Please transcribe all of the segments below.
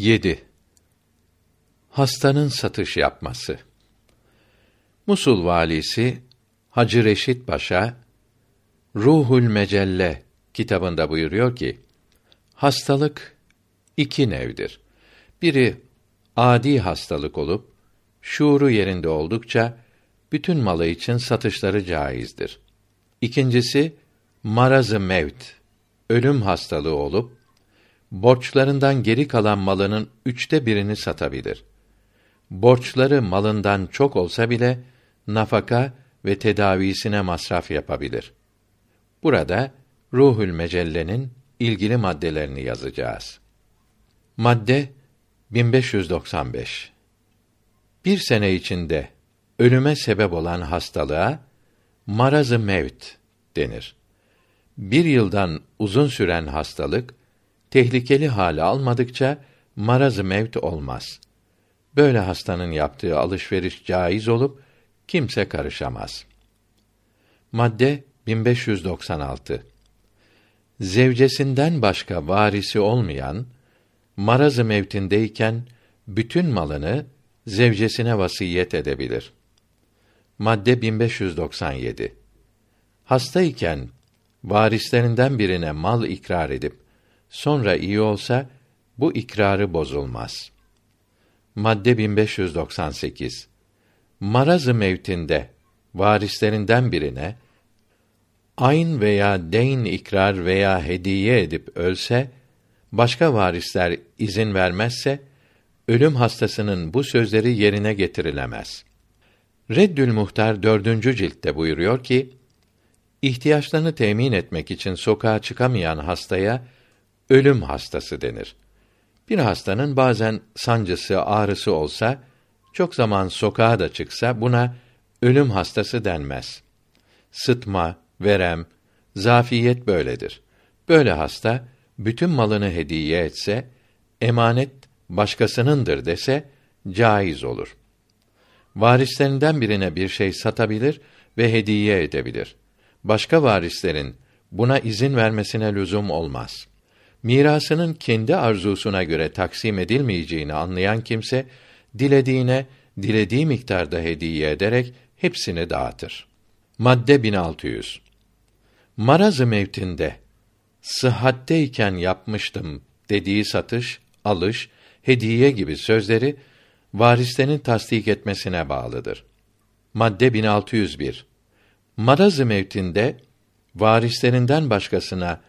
7. Hastanın satış yapması. Musul valisi Hacı Reşit Paşa Ruhul Mecelle kitabında buyuruyor ki hastalık iki nevdir. Biri adi hastalık olup şuuru yerinde oldukça bütün malı için satışları caizdir. İkincisi marazı mevt, ölüm hastalığı olup borçlarından geri kalan malının üçte birini satabilir. Borçları malından çok olsa bile nafaka ve tedavisine masraf yapabilir. Burada Ruhül Mecelle'nin ilgili maddelerini yazacağız. Madde 1595 Bir sene içinde ölüme sebep olan hastalığa marazı mevt denir. Bir yıldan uzun süren hastalık tehlikeli hale almadıkça marazı mevt olmaz. Böyle hastanın yaptığı alışveriş caiz olup kimse karışamaz. Madde 1596 Zevcesinden başka varisi olmayan marazı mevtindeyken bütün malını zevcesine vasiyet edebilir. Madde 1597 Hastayken varislerinden birine mal ikrar edip sonra iyi olsa bu ikrarı bozulmaz. Madde 1598 Marazı mevtinde varislerinden birine ayn veya deyn ikrar veya hediye edip ölse başka varisler izin vermezse ölüm hastasının bu sözleri yerine getirilemez. Reddül Muhtar dördüncü ciltte buyuruyor ki, ihtiyaçlarını temin etmek için sokağa çıkamayan hastaya ölüm hastası denir. Bir hastanın bazen sancısı, ağrısı olsa, çok zaman sokağa da çıksa buna ölüm hastası denmez. Sıtma, verem, zafiyet böyledir. Böyle hasta bütün malını hediye etse, emanet başkasınındır dese caiz olur. Varislerinden birine bir şey satabilir ve hediye edebilir. Başka varislerin buna izin vermesine lüzum olmaz. Mirasının kendi arzusuna göre taksim edilmeyeceğini anlayan kimse dilediğine dilediği miktarda hediye ederek hepsini dağıtır. Madde 1600. Marazı mevtinde sıhhatteyken yapmıştım dediği satış, alış, hediye gibi sözleri varislerin tasdik etmesine bağlıdır. Madde 1601. Marazı mevtinde varislerinden başkasına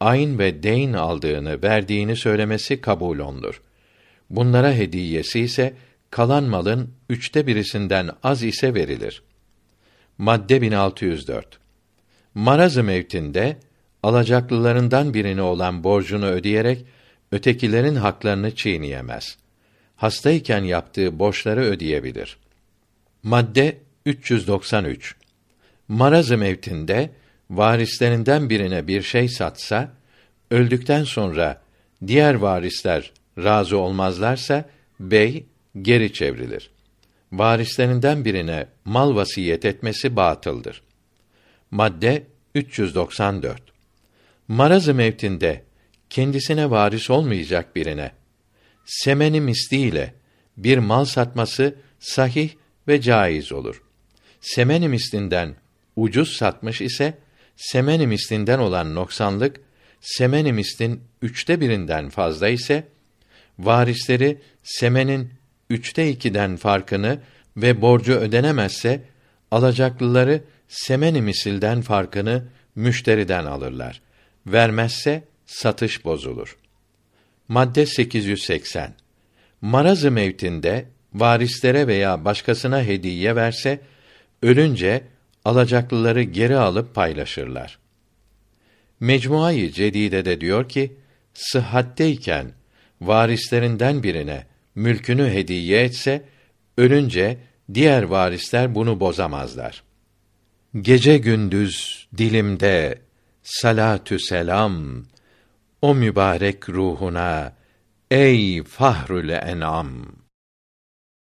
ayn ve deyn aldığını, verdiğini söylemesi kabul olunur. Bunlara hediyesi ise kalan malın üçte birisinden az ise verilir. Madde 1604. Marazı mevtinde alacaklılarından birini olan borcunu ödeyerek ötekilerin haklarını çiğneyemez. Hastayken yaptığı borçları ödeyebilir. Madde 393. Marazı mevtinde varislerinden birine bir şey satsa, öldükten sonra diğer varisler razı olmazlarsa bey geri çevrilir. Varislerinden birine mal vasiyet etmesi batıldır. Madde 394. Marazı mevtinde kendisine varis olmayacak birine semeni misliyle bir mal satması sahih ve caiz olur. Semeni mislinden ucuz satmış ise semeni mislinden olan noksanlık semeni mislin üçte birinden fazla ise varisleri semenin üçte ikiden farkını ve borcu ödenemezse alacaklıları semeni misilden farkını müşteriden alırlar. Vermezse satış bozulur. Madde 880. Marazı mevtinde varislere veya başkasına hediye verse ölünce alacaklıları geri alıp paylaşırlar. Mecmuayı Cedide de diyor ki, sıhhatteyken varislerinden birine mülkünü hediye etse, ölünce diğer varisler bunu bozamazlar. Gece gündüz dilimde salatü selam o mübarek ruhuna ey fahrül enam